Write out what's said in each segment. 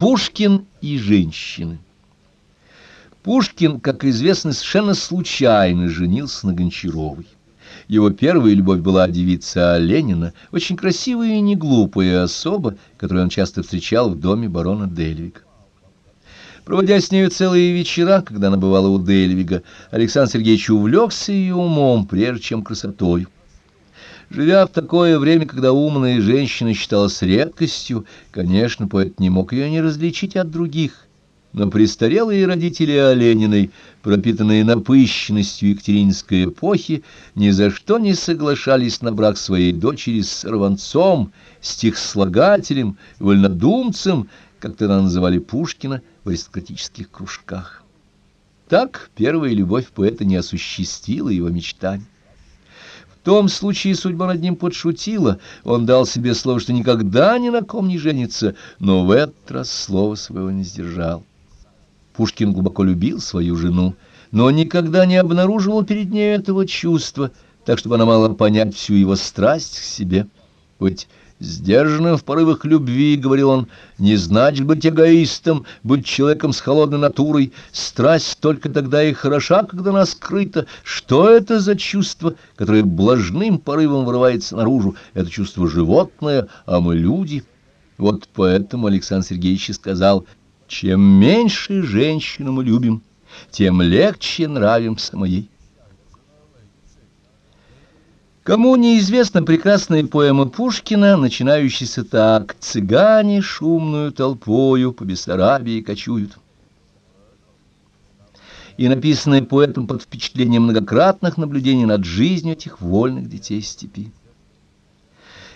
Пушкин и женщины. Пушкин, как известно, совершенно случайно женился на Гончаровой. Его первая любовь была девица Ленина, очень красивая и неглупая особа, которую он часто встречал в доме барона Дельвига. Проводя с нею целые вечера, когда она бывала у Дельвига, Александр Сергеевич увлекся ее умом, прежде чем красотой. Живя в такое время, когда умная женщина считалась редкостью, конечно, поэт не мог ее не различить от других. Но престарелые родители Олениной, пропитанные напыщенностью Екатеринской эпохи, ни за что не соглашались на брак своей дочери с сорванцом, стихослагателем, вольнодумцем, как тогда называли Пушкина в аристократических кружках. Так первая любовь поэта не осуществила его мечтаний. Том случае судьба над ним подшутила, он дал себе слово, что никогда ни на ком не женится, но в этот раз слова своего не сдержал. Пушкин глубоко любил свою жену, но никогда не обнаруживал перед ней этого чувства, так чтобы она могла понять всю его страсть к себе. Быть Сдержанным в порывах любви, — говорил он, — не значит быть эгоистом, быть человеком с холодной натурой. Страсть только тогда и хороша, когда она скрыта. Что это за чувство, которое блажным порывом вырывается наружу? Это чувство животное, а мы люди. Вот поэтому Александр Сергеевич сказал, чем меньше женщину мы любим, тем легче нравимся моей. Кому неизвестна прекрасная поэма Пушкина, начинающаяся так «Цыгане шумную толпою по Бессарабии кочуют» и написанная поэтом под впечатлением многократных наблюдений над жизнью этих вольных детей степи.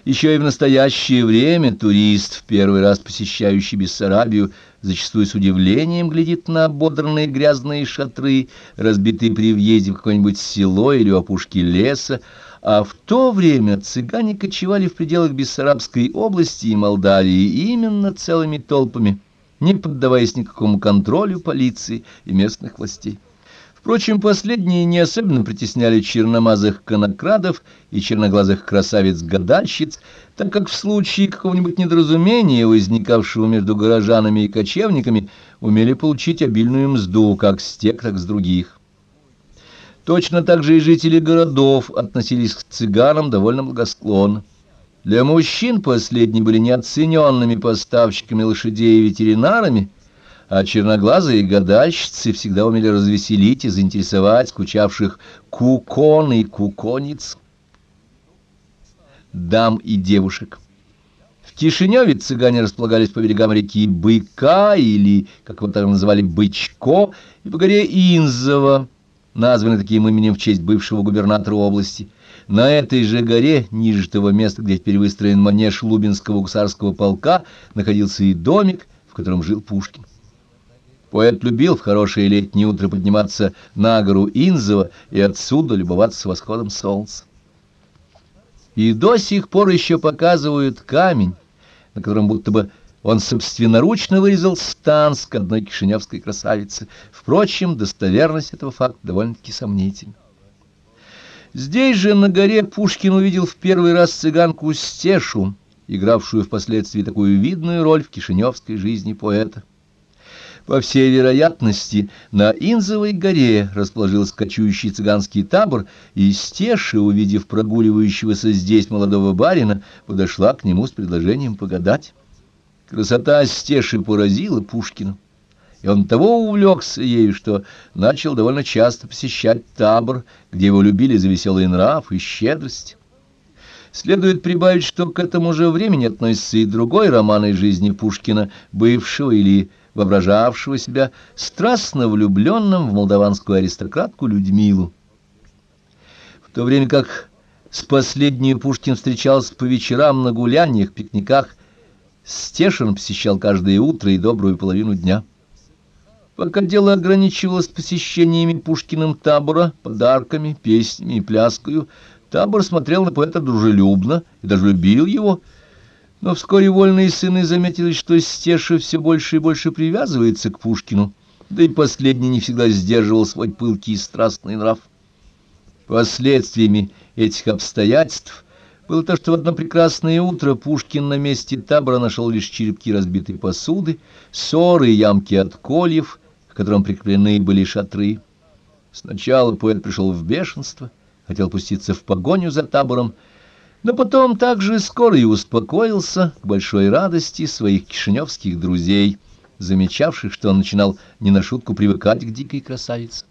Еще и в настоящее время турист, в первый раз посещающий Бессарабию, зачастую с удивлением глядит на ободранные грязные шатры, разбитые при въезде в какое-нибудь село или опушки леса, а в то время цыгане кочевали в пределах Бессарабской области и Молдавии именно целыми толпами, не поддаваясь никакому контролю полиции и местных властей. Впрочем, последние не особенно притесняли черномазых конокрадов и черноглазых красавиц-гадальщиц, так как в случае какого-нибудь недоразумения, возникавшего между горожанами и кочевниками, умели получить обильную мзду как с тех, так с других. Точно так же и жители городов относились к цыганам довольно благосклонно. Для мужчин последние были неоцененными поставщиками лошадей и ветеринарами, а черноглазые гадальщицы всегда умели развеселить и заинтересовать скучавших кукон и кукониц, дам и девушек. В Кишиневе цыгане располагались по берегам реки Быка, или, как его там называли, Бычко, и по горе Инзова, названы таким именем в честь бывшего губернатора области. На этой же горе, ниже того места, где теперь выстроен манеж Лубинского гусарского полка, находился и домик, в котором жил Пушкин. Поэт любил в хорошее летнее утро подниматься на гору Инзова и отсюда любоваться восходом солнца. И до сих пор еще показывают камень, на котором будто бы он собственноручно вырезал стан к одной кишиневской красавицы. Впрочем, достоверность этого факта довольно-таки сомнительна. Здесь же на горе Пушкин увидел в первый раз цыганку Стешу, игравшую впоследствии такую видную роль в кишиневской жизни поэта. По всей вероятности, на Инзовой горе расположился кочующий цыганский табор, и Стеша, увидев прогуливающегося здесь молодого барина, подошла к нему с предложением погадать. Красота стеши поразила Пушкина, и он того увлекся ею, что начал довольно часто посещать табор, где его любили за веселый нрав и щедрость. Следует прибавить, что к этому же времени относится и другой роман из жизни Пушкина, бывшего или воображавшего себя страстно влюбленным в молдаванскую аристократку Людмилу. В то время как с последней Пушкин встречался по вечерам на гуляниях, пикниках Стешин посещал каждое утро и добрую половину дня. Пока дело ограничивалось посещениями Пушкиным табора, подарками, песнями и пляскою, табор смотрел на поэта дружелюбно и даже любил его. Но вскоре вольные сыны заметили, что Стеша все больше и больше привязывается к Пушкину, да и последний не всегда сдерживал свой пылкий и страстный нрав. Последствиями этих обстоятельств – было то, что в одно прекрасное утро Пушкин на месте табора нашел лишь черепки разбитой посуды, ссоры и ямки от кольев, к которым прикреплены были шатры. Сначала поэт пришел в бешенство, хотел пуститься в погоню за табором, но потом также скоро и успокоился к большой радости своих кишиневских друзей, замечавших, что он начинал не на шутку привыкать к дикой красавице.